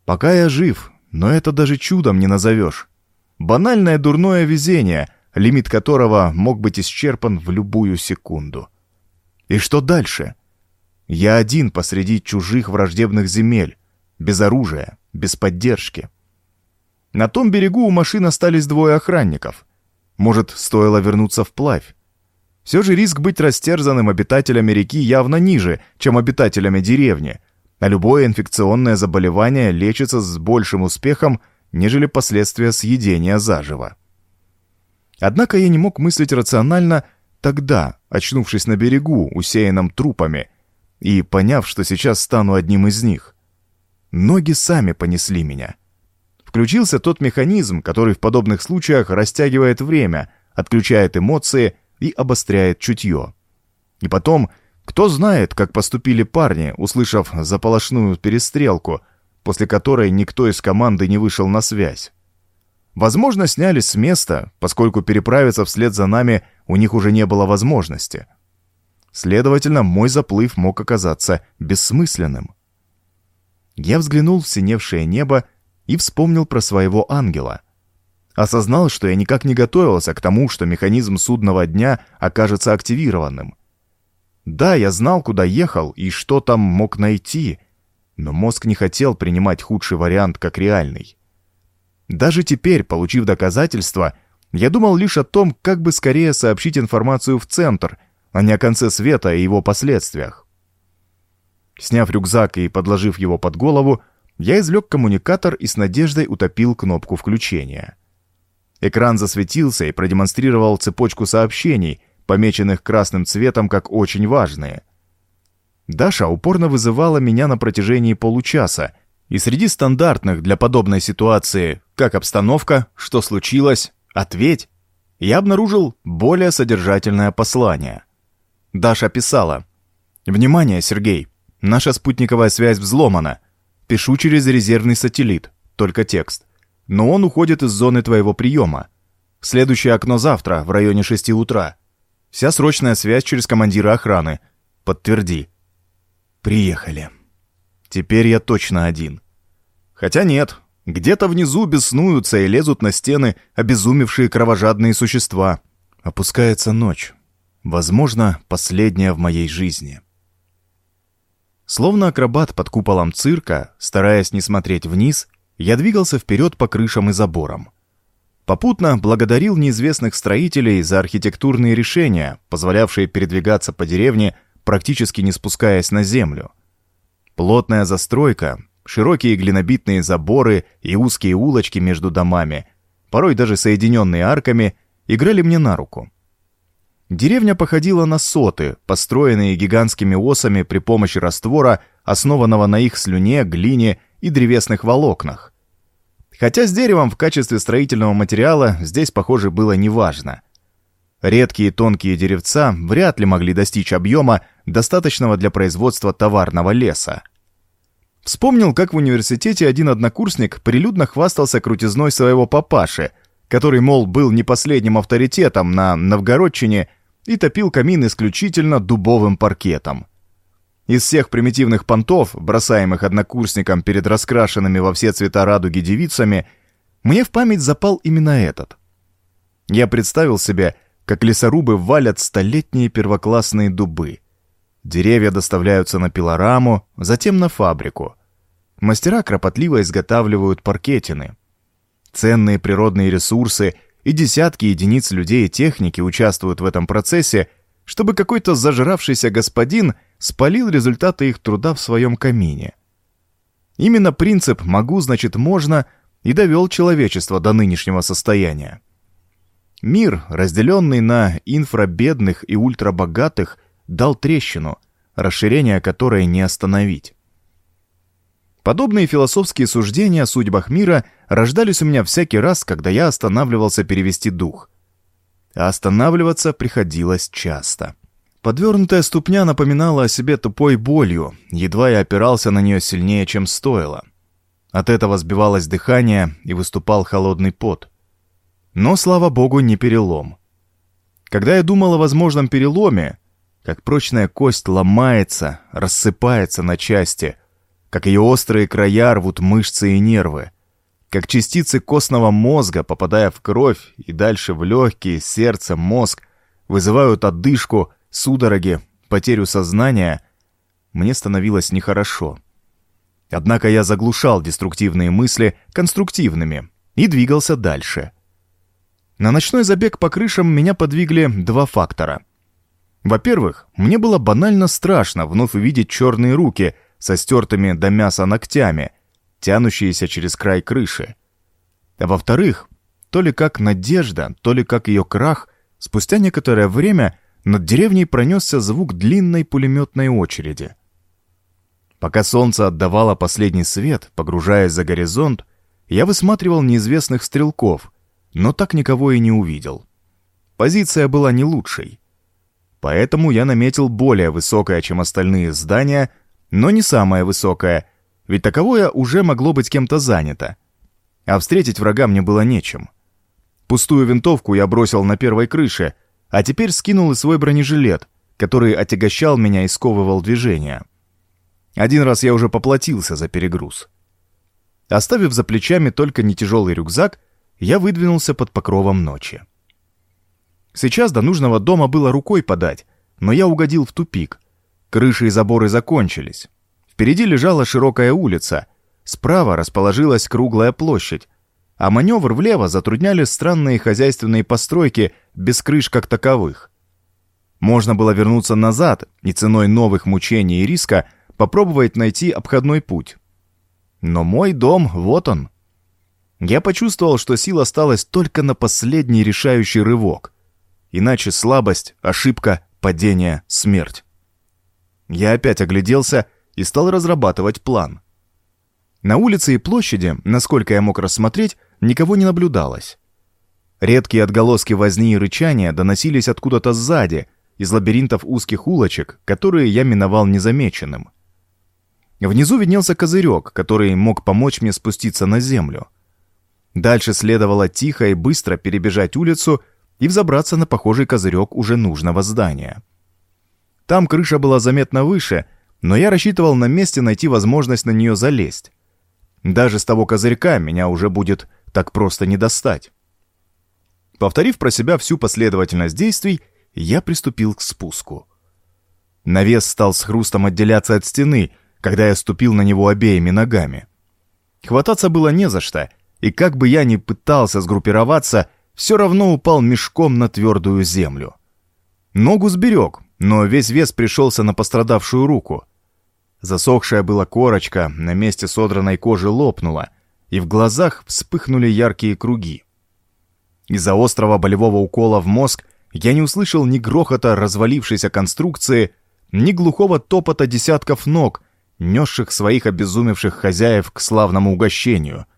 Пока я жив, но это даже чудом не назовешь. Банальное дурное везение, лимит которого мог быть исчерпан в любую секунду. И что дальше? Я один посреди чужих враждебных земель, без оружия, без поддержки. На том берегу у машин остались двое охранников. Может, стоило вернуться вплавь? Все же риск быть растерзанным обитателями реки явно ниже, чем обитателями деревни, а любое инфекционное заболевание лечится с большим успехом, нежели последствия съедения заживо. Однако я не мог мыслить рационально тогда, очнувшись на берегу, усеянном трупами, и поняв, что сейчас стану одним из них. Ноги сами понесли меня. Включился тот механизм, который в подобных случаях растягивает время, отключает эмоции и обостряет чутье. И потом, кто знает, как поступили парни, услышав заполошную перестрелку, после которой никто из команды не вышел на связь. Возможно, снялись с места, поскольку переправиться вслед за нами у них уже не было возможности. Следовательно, мой заплыв мог оказаться бессмысленным. Я взглянул в синевшее небо и вспомнил про своего ангела. Осознал, что я никак не готовился к тому, что механизм судного дня окажется активированным. Да, я знал, куда ехал и что там мог найти, но мозг не хотел принимать худший вариант как реальный. Даже теперь, получив доказательства, я думал лишь о том, как бы скорее сообщить информацию в центр — а не о конце света и его последствиях. Сняв рюкзак и подложив его под голову, я извлек коммуникатор и с надеждой утопил кнопку включения. Экран засветился и продемонстрировал цепочку сообщений, помеченных красным цветом как очень важные. Даша упорно вызывала меня на протяжении получаса, и среди стандартных для подобной ситуации «как обстановка», «что случилось», «ответь», я обнаружил более содержательное послание – Даша писала. «Внимание, Сергей! Наша спутниковая связь взломана. Пишу через резервный сателлит, только текст. Но он уходит из зоны твоего приема. Следующее окно завтра, в районе 6 утра. Вся срочная связь через командира охраны. Подтверди». «Приехали. Теперь я точно один. Хотя нет, где-то внизу беснуются и лезут на стены обезумевшие кровожадные существа. Опускается ночь. Возможно, последняя в моей жизни. Словно акробат под куполом цирка, стараясь не смотреть вниз, я двигался вперед по крышам и заборам. Попутно благодарил неизвестных строителей за архитектурные решения, позволявшие передвигаться по деревне, практически не спускаясь на землю. Плотная застройка, широкие глинобитные заборы и узкие улочки между домами, порой даже соединенные арками, играли мне на руку. Деревня походила на соты, построенные гигантскими осами при помощи раствора, основанного на их слюне, глине и древесных волокнах. Хотя с деревом в качестве строительного материала здесь, похоже, было неважно. Редкие тонкие деревца вряд ли могли достичь объема, достаточного для производства товарного леса. Вспомнил, как в университете один однокурсник прилюдно хвастался крутизной своего папаши, который, мол, был не последним авторитетом на Новгородчине – и топил камин исключительно дубовым паркетом. Из всех примитивных понтов, бросаемых однокурсникам перед раскрашенными во все цвета радуги девицами, мне в память запал именно этот. Я представил себе, как лесорубы валят столетние первоклассные дубы. Деревья доставляются на пилораму, затем на фабрику. Мастера кропотливо изготавливают паркетины. Ценные природные ресурсы и десятки единиц людей и техники участвуют в этом процессе, чтобы какой-то зажравшийся господин спалил результаты их труда в своем камине. Именно принцип «могу, значит можно» и довел человечество до нынешнего состояния. Мир, разделенный на инфрабедных и ультрабогатых, дал трещину, расширение которой не остановить. Подобные философские суждения о судьбах мира рождались у меня всякий раз, когда я останавливался перевести дух. А останавливаться приходилось часто. Подвернутая ступня напоминала о себе тупой болью, едва я опирался на нее сильнее, чем стоило. От этого сбивалось дыхание и выступал холодный пот. Но, слава богу, не перелом. Когда я думал о возможном переломе, как прочная кость ломается, рассыпается на части, как ее острые края рвут мышцы и нервы, как частицы костного мозга, попадая в кровь и дальше в легкие, сердце, мозг, вызывают одышку, судороги, потерю сознания, мне становилось нехорошо. Однако я заглушал деструктивные мысли конструктивными и двигался дальше — на ночной забег по крышам меня подвигли два фактора. Во-первых, мне было банально страшно вновь увидеть черные руки со стертыми до мяса ногтями, тянущиеся через край крыши. А во-вторых, то ли как надежда, то ли как ее крах, спустя некоторое время над деревней пронесся звук длинной пулеметной очереди. Пока солнце отдавало последний свет, погружаясь за горизонт, я высматривал неизвестных стрелков, но так никого и не увидел. Позиция была не лучшей. Поэтому я наметил более высокое, чем остальные здания, но не самое высокое, ведь таковое уже могло быть кем-то занято. А встретить врага мне было нечем. Пустую винтовку я бросил на первой крыше, а теперь скинул и свой бронежилет, который отягощал меня и сковывал движение. Один раз я уже поплатился за перегруз. Оставив за плечами только нетяжелый рюкзак, я выдвинулся под покровом ночи. Сейчас до нужного дома было рукой подать, но я угодил в тупик. Крыши и заборы закончились. Впереди лежала широкая улица, справа расположилась круглая площадь, а маневр влево затрудняли странные хозяйственные постройки без крыш как таковых. Можно было вернуться назад и ценой новых мучений и риска попробовать найти обходной путь. Но мой дом, вот он, я почувствовал, что сил осталась только на последний решающий рывок. Иначе слабость, ошибка, падение, смерть. Я опять огляделся и стал разрабатывать план. На улице и площади, насколько я мог рассмотреть, никого не наблюдалось. Редкие отголоски возни и рычания доносились откуда-то сзади, из лабиринтов узких улочек, которые я миновал незамеченным. Внизу виднелся козырек, который мог помочь мне спуститься на землю. Дальше следовало тихо и быстро перебежать улицу и взобраться на похожий козырек уже нужного здания. Там крыша была заметно выше, но я рассчитывал на месте найти возможность на нее залезть. Даже с того козырька меня уже будет так просто не достать. Повторив про себя всю последовательность действий, я приступил к спуску. Навес стал с хрустом отделяться от стены, когда я ступил на него обеими ногами. Хвататься было не за что — и как бы я ни пытался сгруппироваться, все равно упал мешком на твердую землю. Ногу сберег, но весь вес пришелся на пострадавшую руку. Засохшая была корочка на месте содранной кожи лопнула, и в глазах вспыхнули яркие круги. Из-за острого болевого укола в мозг я не услышал ни грохота развалившейся конструкции, ни глухого топота десятков ног, несших своих обезумевших хозяев к славному угощению —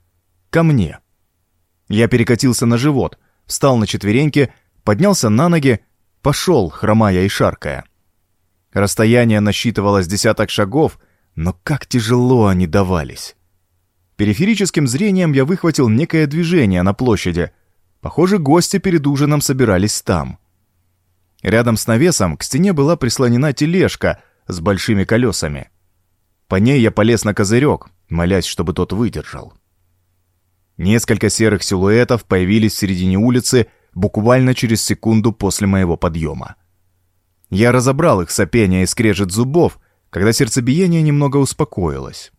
ко мне. Я перекатился на живот, встал на четвереньки, поднялся на ноги, пошел, хромая и шаркая. Расстояние насчитывалось десяток шагов, но как тяжело они давались. Периферическим зрением я выхватил некое движение на площади. Похоже, гости перед ужином собирались там. Рядом с навесом к стене была прислонена тележка с большими колесами. По ней я полез на козырек, молясь, чтобы тот выдержал. Несколько серых силуэтов появились в середине улицы, буквально через секунду после моего подъема. Я разобрал их сопение и скрежет зубов, когда сердцебиение немного успокоилось.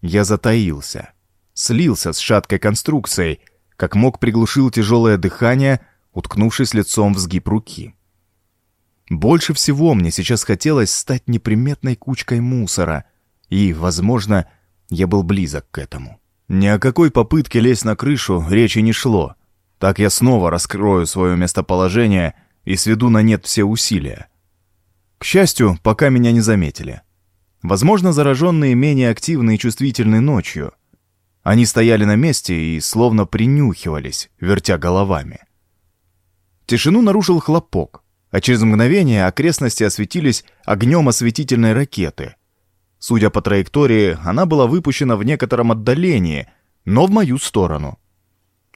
Я затаился, слился с шаткой конструкцией, как мог приглушил тяжелое дыхание, уткнувшись лицом в сгиб руки. Больше всего мне сейчас хотелось стать неприметной кучкой мусора, и, возможно, я был близок к этому. Ни о какой попытке лезть на крышу речи не шло. Так я снова раскрою свое местоположение и сведу на нет все усилия. К счастью, пока меня не заметили. Возможно, зараженные менее активны и чувствительны ночью. Они стояли на месте и словно принюхивались, вертя головами. Тишину нарушил хлопок, а через мгновение окрестности осветились огнем осветительной ракеты. Судя по траектории, она была выпущена в некотором отдалении, но в мою сторону.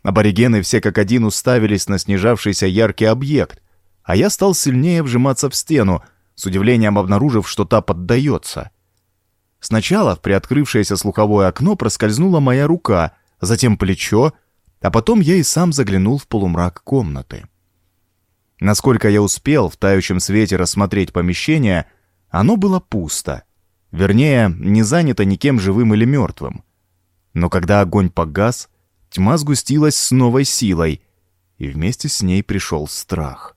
Аборигены все как один уставились на снижавшийся яркий объект, а я стал сильнее вжиматься в стену, с удивлением обнаружив, что та поддается. Сначала в приоткрывшееся слуховое окно проскользнула моя рука, затем плечо, а потом я и сам заглянул в полумрак комнаты. Насколько я успел в тающем свете рассмотреть помещение, оно было пусто. Вернее, не занято никем живым или мертвым. Но когда огонь погас, тьма сгустилась с новой силой, и вместе с ней пришел страх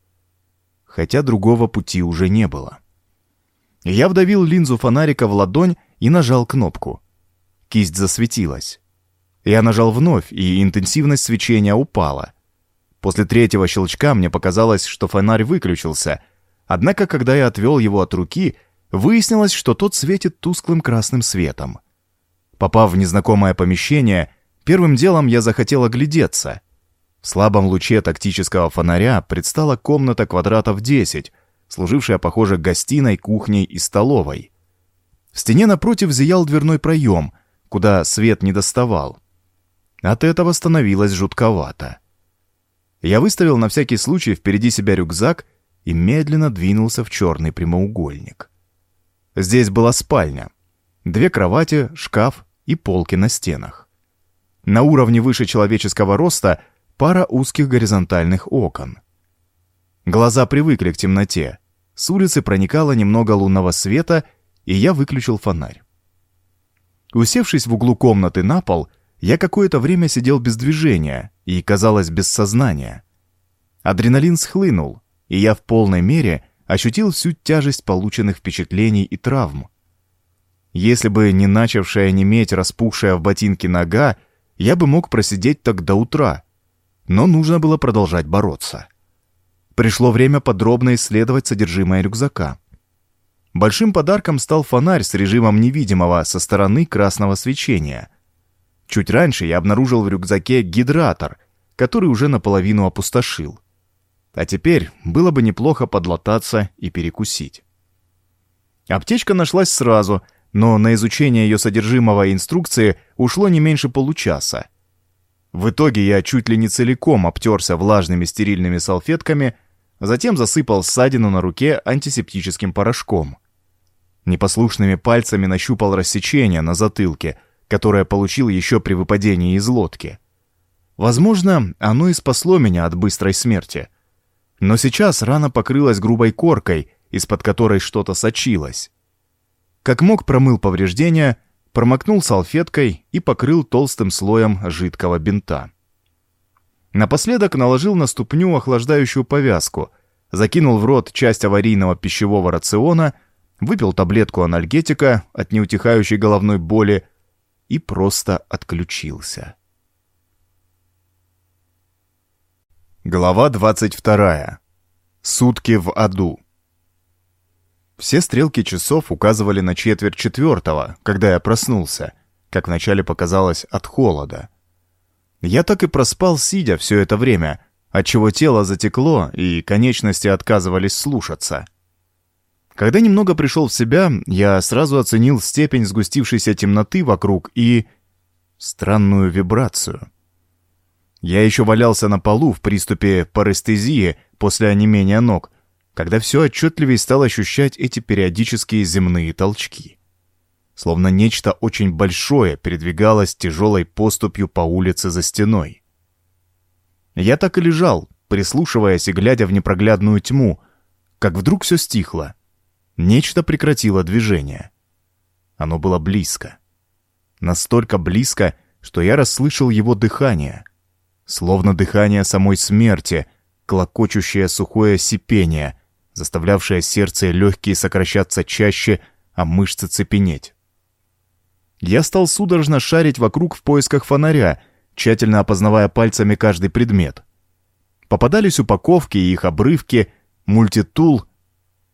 хотя другого пути уже не было. Я вдавил линзу фонарика в ладонь и нажал кнопку. Кисть засветилась. Я нажал вновь, и интенсивность свечения упала. После третьего щелчка мне показалось, что фонарь выключился, однако, когда я отвел его от руки, выяснилось, что тот светит тусклым красным светом. Попав в незнакомое помещение, первым делом я захотел оглядеться — в слабом луче тактического фонаря предстала комната квадратов 10, служившая, похоже, гостиной, кухней и столовой. В стене напротив зиял дверной проем, куда свет не доставал. От этого становилось жутковато. Я выставил на всякий случай впереди себя рюкзак и медленно двинулся в черный прямоугольник. Здесь была спальня. Две кровати, шкаф и полки на стенах. На уровне выше человеческого роста пара узких горизонтальных окон. Глаза привыкли к темноте. С улицы проникало немного лунного света, и я выключил фонарь. Усевшись в углу комнаты на пол, я какое-то время сидел без движения и, казалось, без сознания. Адреналин схлынул, и я в полной мере ощутил всю тяжесть полученных впечатлений и травм. Если бы не начавшая неметь распухшая в ботинке нога, я бы мог просидеть так до утра — но нужно было продолжать бороться. Пришло время подробно исследовать содержимое рюкзака. Большим подарком стал фонарь с режимом невидимого со стороны красного свечения. Чуть раньше я обнаружил в рюкзаке гидратор, который уже наполовину опустошил. А теперь было бы неплохо подлататься и перекусить. Аптечка нашлась сразу, но на изучение ее содержимого и инструкции ушло не меньше получаса. В итоге я чуть ли не целиком обтерся влажными стерильными салфетками, затем засыпал ссадину на руке антисептическим порошком. Непослушными пальцами нащупал рассечение на затылке, которое получил еще при выпадении из лодки. Возможно, оно и спасло меня от быстрой смерти. Но сейчас рана покрылась грубой коркой, из-под которой что-то сочилось. Как мог промыл повреждения — промокнул салфеткой и покрыл толстым слоем жидкого бинта. Напоследок наложил на ступню охлаждающую повязку, закинул в рот часть аварийного пищевого рациона, выпил таблетку анальгетика от неутихающей головной боли и просто отключился. Глава 22. Сутки в аду. Все стрелки часов указывали на четверть четвертого, когда я проснулся, как вначале показалось от холода. Я так и проспал, сидя все это время, отчего тело затекло и конечности отказывались слушаться. Когда немного пришел в себя, я сразу оценил степень сгустившейся темноты вокруг и... странную вибрацию. Я еще валялся на полу в приступе парестезии после онемения ног — когда все отчетливее стал ощущать эти периодические земные толчки. Словно нечто очень большое передвигалось тяжелой поступью по улице за стеной. Я так и лежал, прислушиваясь и глядя в непроглядную тьму, как вдруг все стихло. Нечто прекратило движение. Оно было близко. Настолько близко, что я расслышал его дыхание. Словно дыхание самой смерти, клокочущее сухое сипение, заставлявшее сердце и легкие сокращаться чаще, а мышцы цепенеть. Я стал судорожно шарить вокруг в поисках фонаря, тщательно опознавая пальцами каждый предмет. Попадались упаковки и их обрывки, мультитул,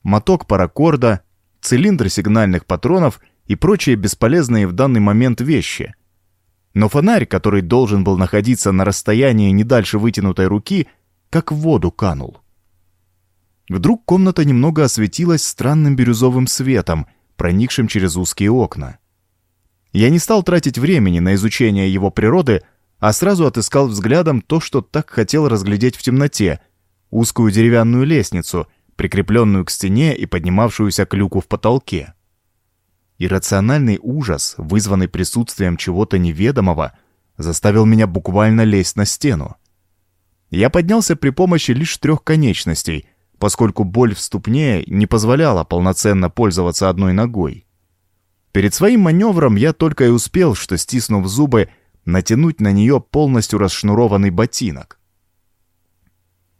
моток паракорда, цилиндр сигнальных патронов и прочие бесполезные в данный момент вещи. Но фонарь, который должен был находиться на расстоянии не дальше вытянутой руки, как в воду канул. Вдруг комната немного осветилась странным бирюзовым светом, проникшим через узкие окна. Я не стал тратить времени на изучение его природы, а сразу отыскал взглядом то, что так хотел разглядеть в темноте, узкую деревянную лестницу, прикрепленную к стене и поднимавшуюся к люку в потолке. Иррациональный ужас, вызванный присутствием чего-то неведомого, заставил меня буквально лезть на стену. Я поднялся при помощи лишь трех конечностей, поскольку боль в ступне не позволяла полноценно пользоваться одной ногой. Перед своим маневром я только и успел, что, стиснув зубы, натянуть на нее полностью расшнурованный ботинок.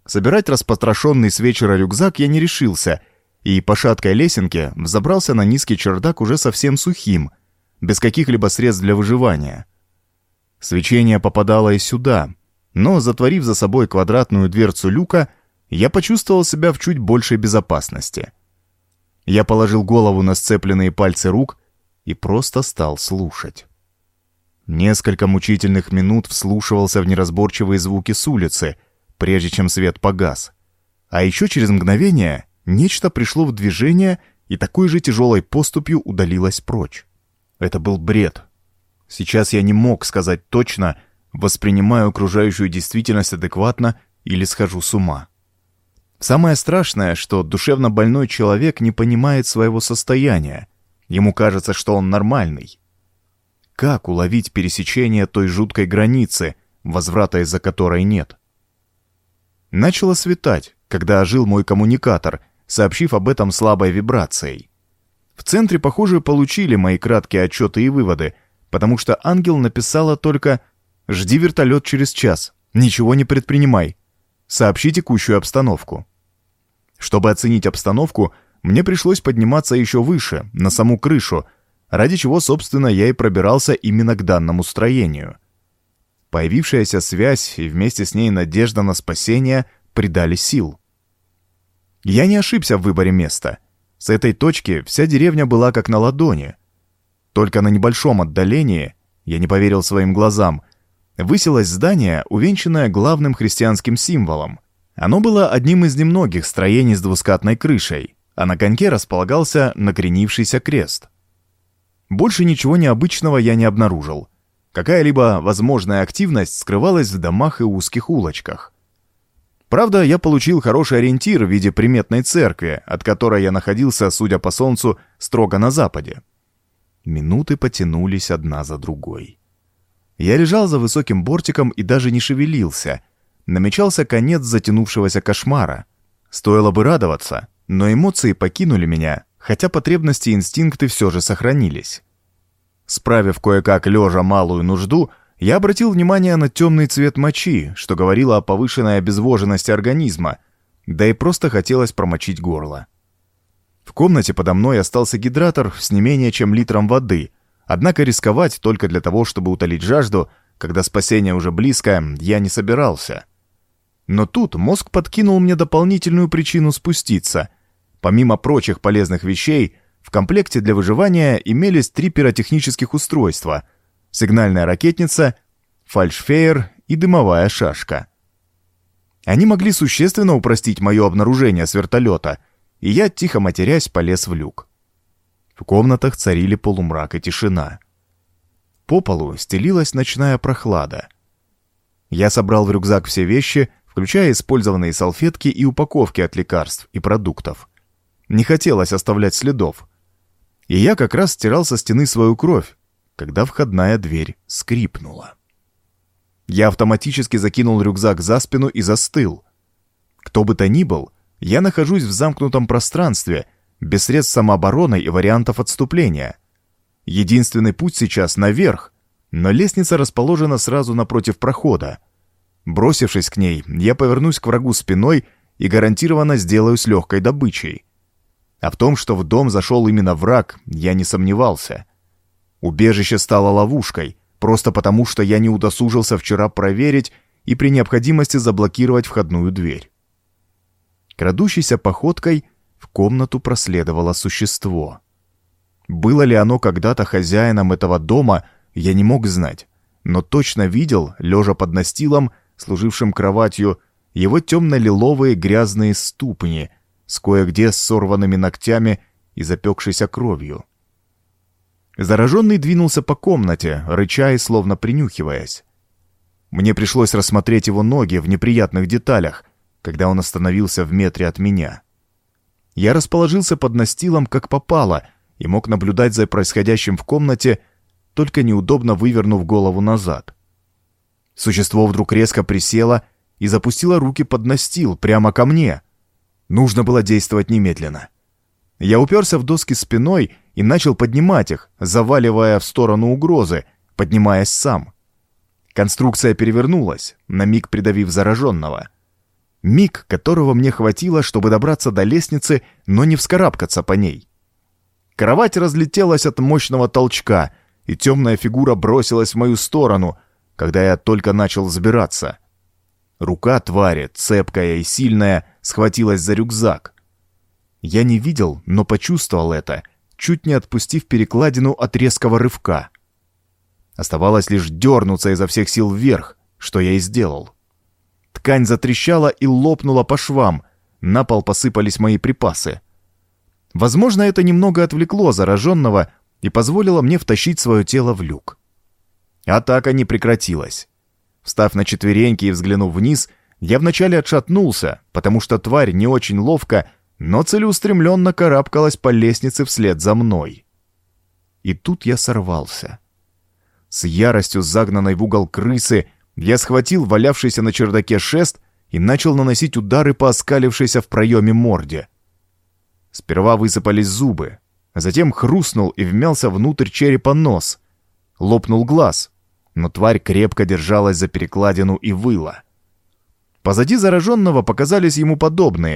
Собирать распотрошенный с вечера рюкзак я не решился, и по шаткой лесенке взобрался на низкий чердак уже совсем сухим, без каких-либо средств для выживания. Свечение попадало и сюда, но, затворив за собой квадратную дверцу люка, я почувствовал себя в чуть большей безопасности. Я положил голову на сцепленные пальцы рук и просто стал слушать. Несколько мучительных минут вслушивался в неразборчивые звуки с улицы, прежде чем свет погас. А еще через мгновение нечто пришло в движение и такой же тяжелой поступью удалилось прочь. Это был бред. Сейчас я не мог сказать точно, воспринимаю окружающую действительность адекватно или схожу с ума. Самое страшное, что душевно больной человек не понимает своего состояния, Ему кажется, что он нормальный. Как уловить пересечение той жуткой границы, возврата из-за которой нет? Начало светать, когда ожил мой коммуникатор, сообщив об этом слабой вибрацией. В центре, похоже, получили мои краткие отчеты и выводы, потому что ангел написала только «Жди вертолет через час, ничего не предпринимай, сообщи текущую обстановку». Чтобы оценить обстановку, мне пришлось подниматься еще выше, на саму крышу, ради чего, собственно, я и пробирался именно к данному строению. Появившаяся связь и вместе с ней надежда на спасение придали сил. Я не ошибся в выборе места. С этой точки вся деревня была как на ладони. Только на небольшом отдалении, я не поверил своим глазам, высилось здание, увенчанное главным христианским символом. Оно было одним из немногих строений с двускатной крышей а на коньке располагался накренившийся крест. Больше ничего необычного я не обнаружил. Какая-либо возможная активность скрывалась в домах и узких улочках. Правда, я получил хороший ориентир в виде приметной церкви, от которой я находился, судя по солнцу, строго на западе. Минуты потянулись одна за другой. Я лежал за высоким бортиком и даже не шевелился. Намечался конец затянувшегося кошмара. Стоило бы радоваться, но эмоции покинули меня, хотя потребности и инстинкты все же сохранились. Справив кое-как лежа малую нужду, я обратил внимание на темный цвет мочи, что говорило о повышенной обезвоженности организма, да и просто хотелось промочить горло. В комнате подо мной остался гидратор с не менее чем литром воды, однако рисковать только для того, чтобы утолить жажду, когда спасение уже близко, я не собирался. Но тут мозг подкинул мне дополнительную причину спуститься, Помимо прочих полезных вещей, в комплекте для выживания имелись три пиротехнических устройства — сигнальная ракетница, фальшфейер и дымовая шашка. Они могли существенно упростить мое обнаружение с вертолета, и я, тихо матерясь, полез в люк. В комнатах царили полумрак и тишина. По полу стелилась ночная прохлада. Я собрал в рюкзак все вещи, включая использованные салфетки и упаковки от лекарств и продуктов. Не хотелось оставлять следов. И я как раз стирал со стены свою кровь, когда входная дверь скрипнула. Я автоматически закинул рюкзак за спину и застыл. Кто бы то ни был, я нахожусь в замкнутом пространстве, без средств самообороны и вариантов отступления. Единственный путь сейчас наверх, но лестница расположена сразу напротив прохода. Бросившись к ней, я повернусь к врагу спиной и гарантированно сделаю с легкой добычей. А в том, что в дом зашел именно враг, я не сомневался. Убежище стало ловушкой, просто потому, что я не удосужился вчера проверить и при необходимости заблокировать входную дверь. Крадущейся походкой в комнату проследовало существо. Было ли оно когда-то хозяином этого дома, я не мог знать, но точно видел, лежа под настилом, служившим кроватью, его темно-лиловые грязные ступни с кое-где сорванными ногтями и запекшейся кровью. Зараженный двинулся по комнате, рыча и словно принюхиваясь. Мне пришлось рассмотреть его ноги в неприятных деталях, когда он остановился в метре от меня. Я расположился под настилом, как попало, и мог наблюдать за происходящим в комнате, только неудобно вывернув голову назад. Существо вдруг резко присело и запустило руки под настил прямо ко мне. Нужно было действовать немедленно. Я уперся в доски спиной и начал поднимать их, заваливая в сторону угрозы, поднимаясь сам. Конструкция перевернулась, на миг придавив зараженного. Миг, которого мне хватило, чтобы добраться до лестницы, но не вскарабкаться по ней. Кровать разлетелась от мощного толчка, и темная фигура бросилась в мою сторону, когда я только начал забираться. Рука твари, цепкая и сильная, схватилась за рюкзак. Я не видел, но почувствовал это, чуть не отпустив перекладину от резкого рывка. Оставалось лишь дернуться изо всех сил вверх, что я и сделал. Ткань затрещала и лопнула по швам, на пол посыпались мои припасы. Возможно, это немного отвлекло зараженного и позволило мне втащить свое тело в люк. Атака не прекратилась. Встав на четвереньки и взглянув вниз, я вначале отшатнулся, потому что тварь не очень ловко но целеустремленно карабкалась по лестнице вслед за мной. И тут я сорвался. С яростью загнанной в угол крысы я схватил валявшийся на чердаке шест и начал наносить удары по оскалившейся в проеме морде. Сперва высыпались зубы, а затем хрустнул и вмялся внутрь черепа нос. Лопнул глаз, но тварь крепко держалась за перекладину и выла. Позади зараженного показались ему подобные,